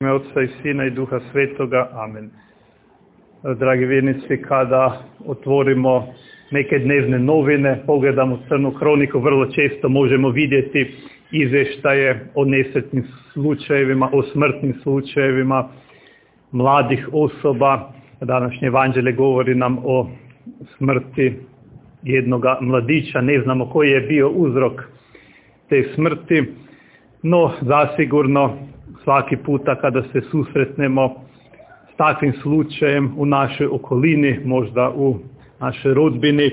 ime Otca i Sina i Duha Svetoga. Amen. Dragi vjernici, kada otvorimo neke dnevne novine, pogledamo crnu kroniku, vrlo često možemo vidjeti izvještaje o nesretnim slučajevima, o smrtnim slučajevima mladih osoba. Današnje evanđelje govori nam o smrti jednoga mladića, ne znamo koji je bio uzrok te smrti, no zasigurno svaki puta kada se susretnemo s takvim slučajem u našoj okolini, možda u našoj rodbini,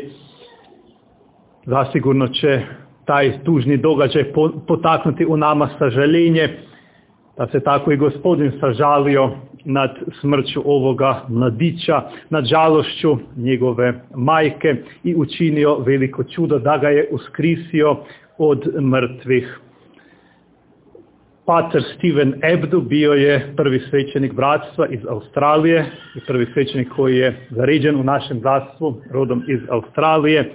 zasigurno će taj tužni događaj potaknuti u nama sažaljenje, da se tako i gospodin sažalio nad smrću ovoga mladića, nad žalošću njegove majke i učinio veliko čudo da ga je uskrisio od mrtvih. Pater Steven Ebdu bio je prvi svećenik bratstva iz Australije i prvi svećenik koji je zaređen u našem bratstvu rodom iz Australije.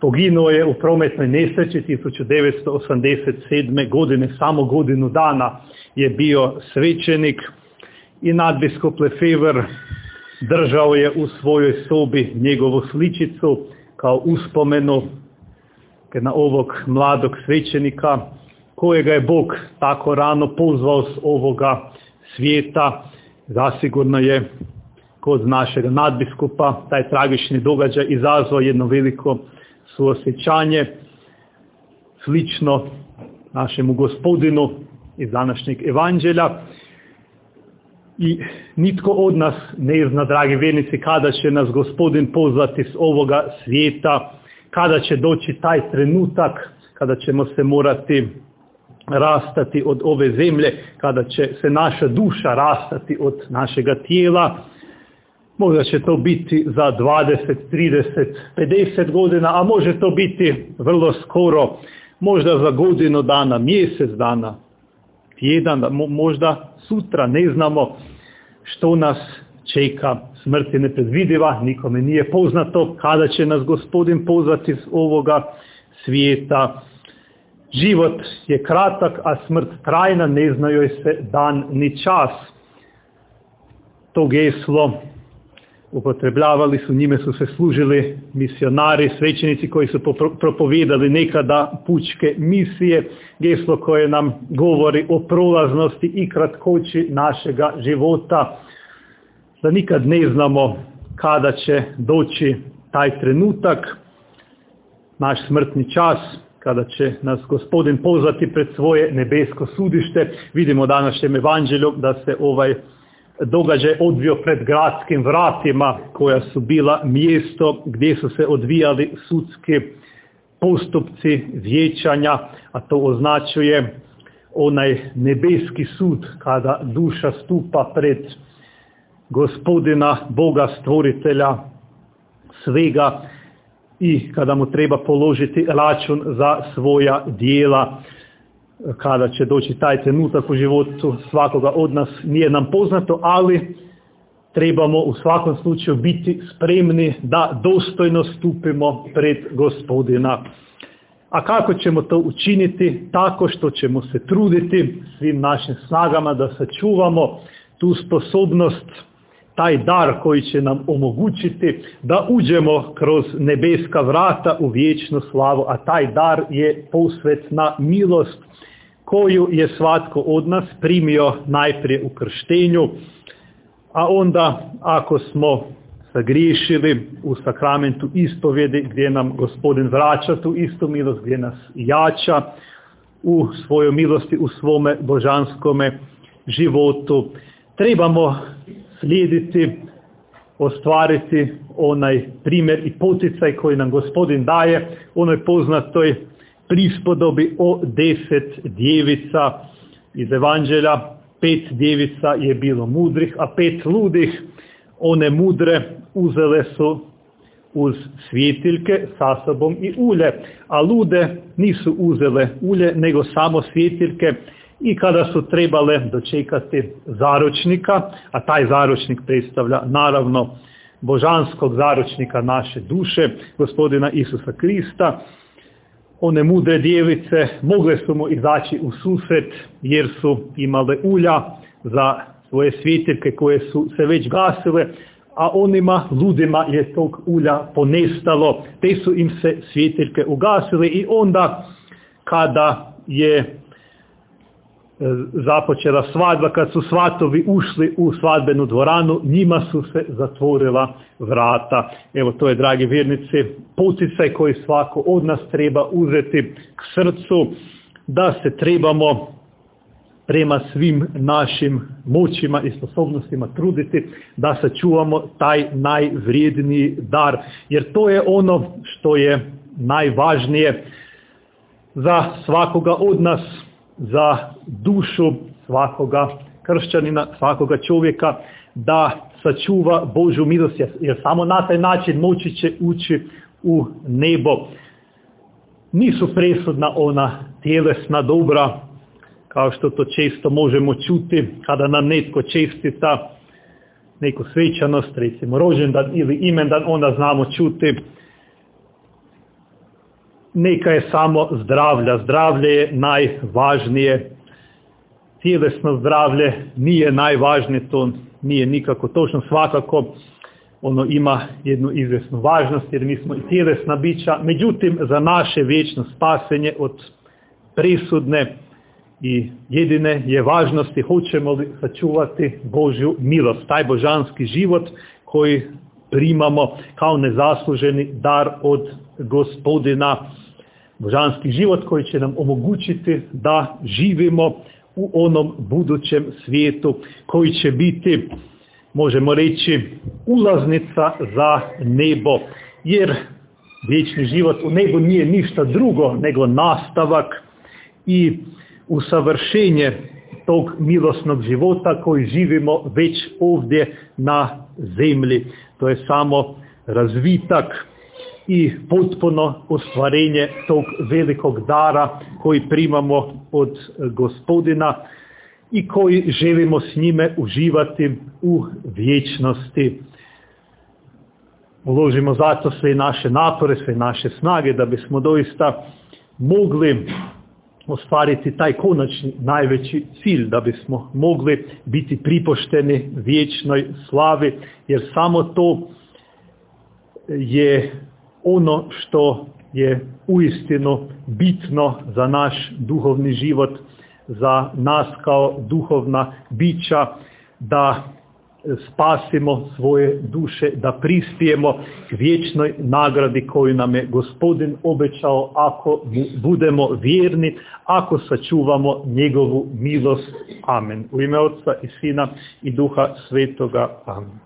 Poginuo je u prometnoj nesreći 1987. godine, samo godinu dana je bio svećenik i nadbiskup Lefever držao je u svojoj sobi njegovu sličicu kao uspomenu na ovog mladog svećenika kojega je Bog tako rano pozvao s ovoga svijeta, zasigurno je kod našeg nadbiskupa taj tragični događaj izazvao jedno veliko suosjećanje, slično našemu gospodinu iz današnjeg evanđelja. I nitko od nas ne zna, dragi vjernici, kada će nas gospodin pozvati s ovoga svijeta, kada će doći taj trenutak, kada ćemo se morati rastati od ove zemlje, kada će se naša duša rastati od našega tijela, možda će to biti za 20, 30, 50 godina, a može to biti vrlo skoro, možda za godinu dana, mjesec dana, tjedan, možda sutra, ne znamo što nas čeka. Smrt je nepredvidiva, nikome nije poznato kada će nas gospodin pozvati s ovoga svijeta. Život je kratak, a smrt trajna, ne znaju se dan ni čas. To geslo upotrebljavali su, njime su se služili misionari, svećenici koji su propovijedali nekada pučke misije, geslo koje nam govori o prolaznosti i kratkoći našega života, da nikad ne znamo kada će doći taj trenutak, naš smrtni čas, kada će nas gospodin pozvati pred svoje nebesko sudište. Vidimo današnjem evanđelju da se ovaj događaj odvio pred gradskim vratima koja su bila mjesto gdje su se odvijali sudski postupci vječanja, a to označuje onaj nebeski sud kada duša stupa pred gospodina, Boga stvoritelja svega i kada mu treba položiti račun za svoja dijela, kada će doći taj trenutak u životu svakoga od nas nije nam poznato, ali trebamo u svakom slučaju biti spremni da dostojno stupimo pred gospodina. A kako ćemo to učiniti? Tako što ćemo se truditi svim našim snagama da sačuvamo tu sposobnost taj dar koji će nam omogućiti da uđemo kroz nebeska vrata u vječnu slavu, a taj dar je posvetna milost koju je svatko od nas primio najprije u krštenju, a onda ako smo sagriješili u sakramentu ispovjedi gdje nam gospodin vraća tu istu milost, gdje nas jača u svojoj milosti, u svome božanskome životu. Trebamo slijediti, ostvariti onaj primjer i poticaj koji nam gospodin daje, onoj poznatoj prispodobi o deset djevica iz evanđelja. Pet djevica je bilo mudrih, a pet ludih, one mudre uzele su uz svjetiljke sa sobom i ulje, a lude nisu uzele ulje, nego samo svjetiljke i kada su trebale dočekati zaročnika, a taj zaročnik predstavlja naravno božanskog zaročnika naše duše, gospodina Isusa Krista, one mudre djevice mogle su mu izaći u susret jer su imale ulja, za svoje svjetiljke koje su se već gasile, a onima ludima je tog ulja ponestalo, te su im se svjetiljke ugasile i onda kada je započela svadba, kad su svatovi ušli u svadbenu dvoranu, njima su se zatvorila vrata. Evo to je, dragi vjernici, poticaj koji svako od nas treba uzeti k srcu, da se trebamo prema svim našim moćima i sposobnostima truditi da sačuvamo taj najvrijedniji dar. Jer to je ono što je najvažnije za svakoga od nas, za dušu svakoga kršćanina, svakoga čovjeka, da sačuva Božju milost, jer samo na taj način moći će ući u nebo. Nisu presudna ona tjelesna dobra, kao što to često možemo čuti kada nam netko čestita neku svećanost, recimo rođendan ili imendan, onda znamo čuti neka je samo zdravlja. Zdravlje je najvažnije. Tjelesno zdravlje nije najvažnije, to nije nikako točno. Svakako ono ima jednu izvjesnu važnost jer mi smo i tjelesna bića. Međutim, za naše vječno spasenje od prisudne i jedine je važnosti hoćemo li sačuvati Božju milost, taj božanski život koji primamo kao nezasluženi dar od gospodina, božanski život koji će nam omogućiti da živimo u onom budućem svijetu koji će biti, možemo reći, ulaznica za nebo, jer vječni život u nebu nije ništa drugo nego nastavak i usavršenje tog milosnog života koji živimo već ovdje na zemlji. To je samo razvitak i potpuno ostvarenje tog velikog dara koji primamo od gospodina i koji želimo s njime uživati u vječnosti. Uložimo zato sve naše napore, sve naše snage da bismo doista mogli ostvariti taj konačni najveći cilj da bismo mogli biti pripošteni vječnoj slavi jer samo to je ono što je uistinu bitno za naš duhovni život, za nas kao duhovna bića da spasimo svoje duše, da prispijemo vječnoj nagradi koju nam je gospodin obećao ako budemo vjerni, ako sačuvamo njegovu milost. Amen. U ime Otca i Sina i Duha Svetoga. Amen.